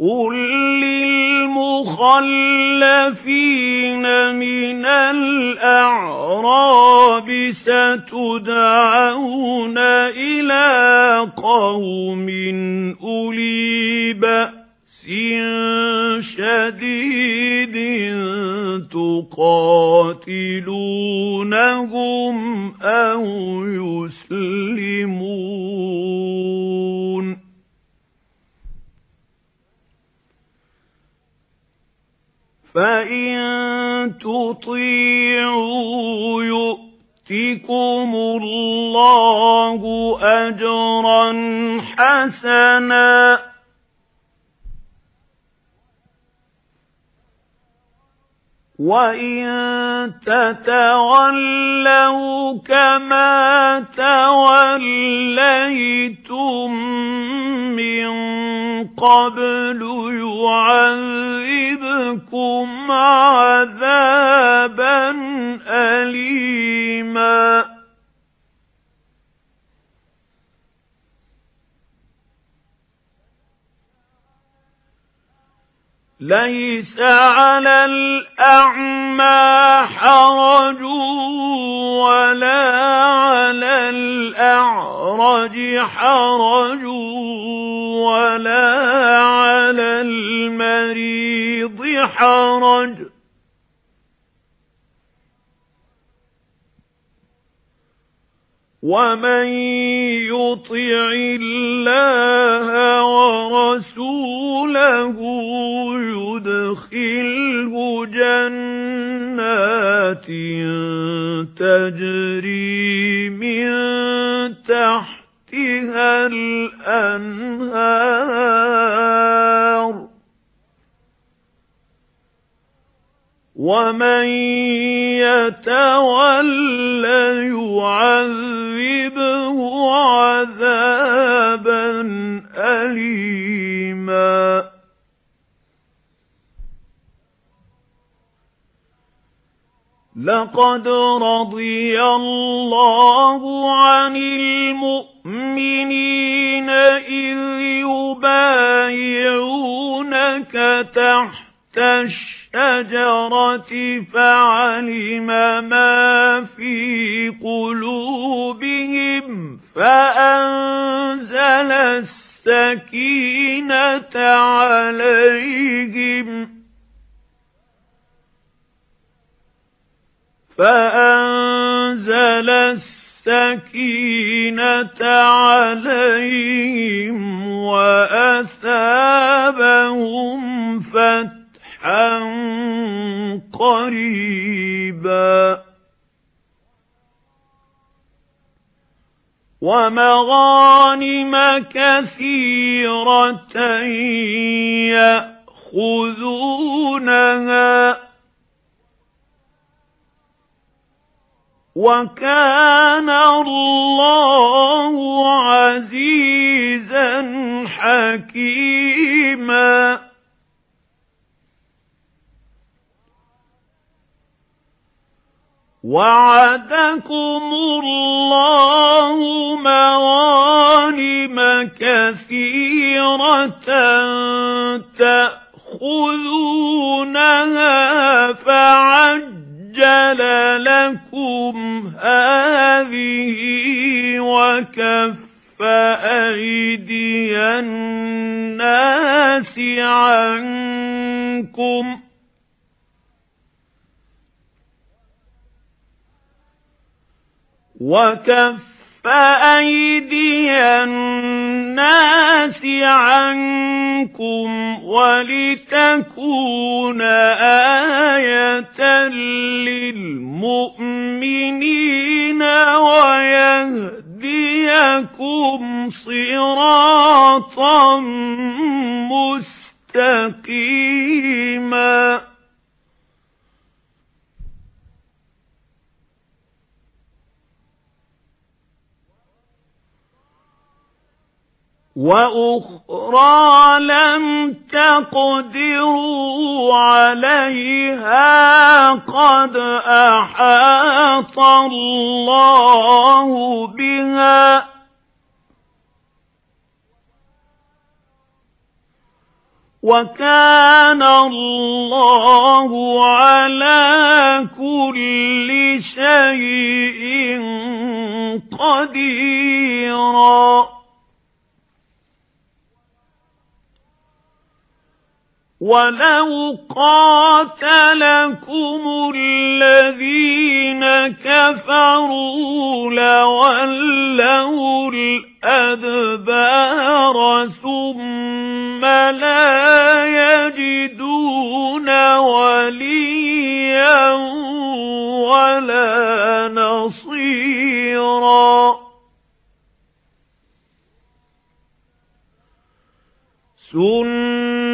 قُل لِّلْمُخَلَّفِينَ مِنَ الْأَعْرَابِ سَتُدْعَوْنَ إِلَىٰ قَوْمٍ أُولِي بَأْسٍ شَدِيدٍ تُقَاتِلُونَهُمْ أَوْ يُسْلِمُونَ فَإِن تُطِيعُوا يُؤْتِكُمُ اللَّهُ أَجْرًا حَسَنًا وَإِن تَتَوَلَّوْا كَمَا تَوَلَّيْتُم مِّن قَبْلُ يُعَذِّبْكُمْ عَذَابًا أَلِيمًا. لَيْسَ عَلَى الْأَعْمَى حَرَجٌ وَلَا عَلَى الْأَعْرَجِ حَرَجٌ وَلَا عَلَى الْمَرِيضِ حَرَجٌ. وَمَن يُطِعِ اللَّهَ وَرَسُولَهُ يُدْخِلْهُ جَنَّاتٍ تَجْرِي مِن تَحْتِهَا الْأَنْهَارُ. وَمَن يَتَوَلَّ يُعَذِّبْهُ عَذَابًا أَلِيمًا. لَقَدْ رَضِيَ اللَّهُ عَنِ الْمُؤْمِنِينَ إِذْ يُبَايِعُونَكَ تَحْتَ الشَّجَرَةِ فَعَلِمَ مَا فِي قُلُوبِهِمْ فَأَنزَلَ السَّكِينَةَ عَلَيْهِمْ فَأَنزَلَ السَّكِينَةَ عَلَيْهِمْ وَأَثَابَهُمْ فَتْحًا قَرِيبًا وَمَغَانِمَ كَثِيرَةً يَأْخُذُونَهَا وَكَانَ اللَّهُ عَزِيزًا حَكِيمًا وَعَدَكُمُ اللَّهُ مَغَانِمَ كَثِيرَةً تَأْخُذُونَهَا فَعَجَّلَ لَكُمْ هَٰذِهِ وَكَفَّ أَيْدِيَ النَّاسِ عَنكُمْ وَكَفَّ أَيْدِيَ النَّاسِ عَنكُمْ وَلِتَكُونَ آيَةً لِلْمُؤْمِنِينَ وَيَهْدِيَكُمْ صِرَاطًا مُسْتَقِيمًا وَأُخْرَى لَمْ تَقْدِرُوا عَلَيْهَا قَدْ أَحَاطَ اللَّهُ بِهَا ۚۗ. وَكَانَ اللَّهُ عَلِيمًا حَكِيمًا وَأُخْرَى لَمْ تَقْدِرُوا عَلَيْهَا قَدْ أَحَاطَ اللَّهُ بِهَا ۚۗ وَكَانَ اللَّهُ عَلِيمًا وَكَانَ اللَّهُ عَلَى كُلِّ شَيْءٍ قَدِيرًا وَلَوْ قَاتَلَكُمُ الَّذِينَ كَفَرُوا لَوَلَّوُا الْأَدْبَارَ ثُمَّ لَا يَجِدُونَ وَلِيًّا وَلَا نَصِيرًا